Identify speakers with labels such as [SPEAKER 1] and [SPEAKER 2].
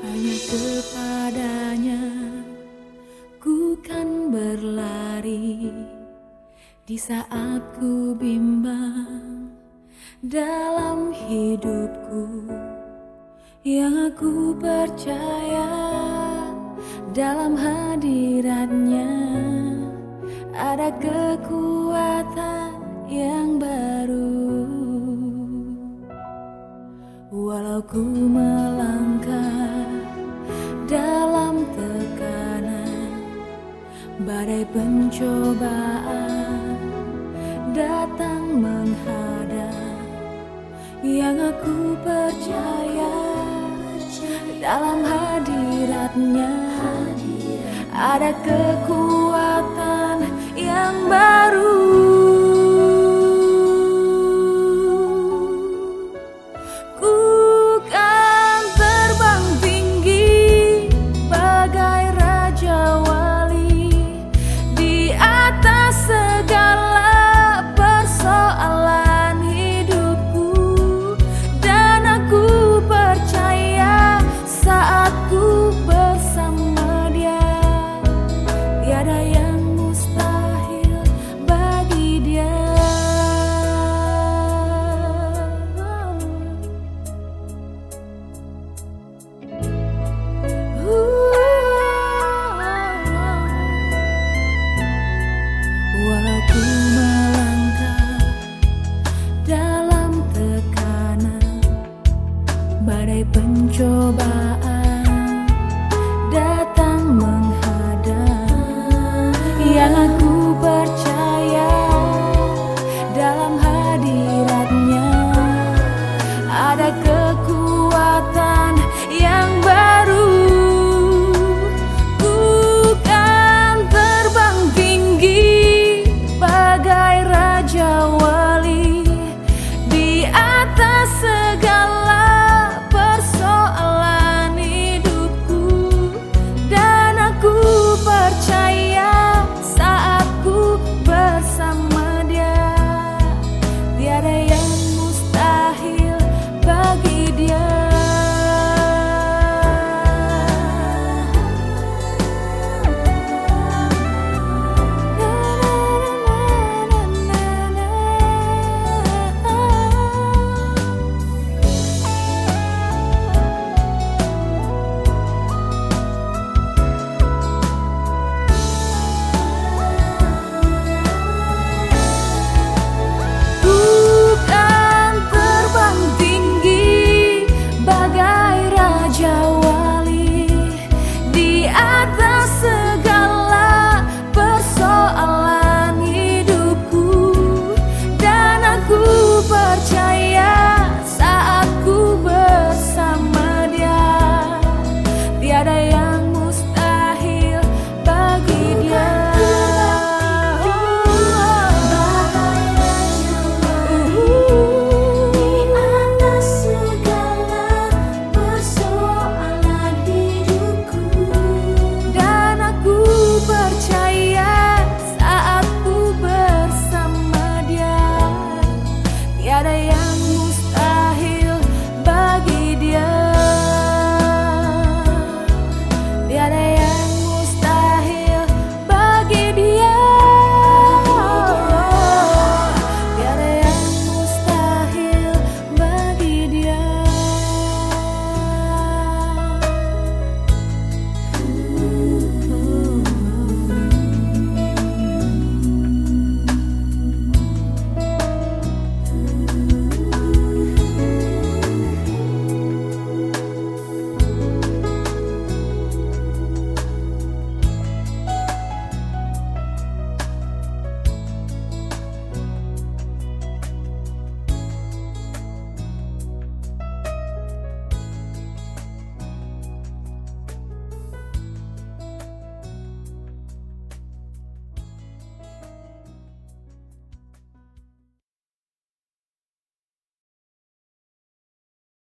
[SPEAKER 1] Hanya kepadanya ku kan berlari. Di saat ku bimbang dalam hidupku yang aku percaya dalam hadiratnya ada kekuatan yang baru walau ku melangkah dalam tekanan badai pencobaan datang menghadap yang aku percaya dalam hadiratnya ada kekuatan yang baru. badai pencobaan. Dan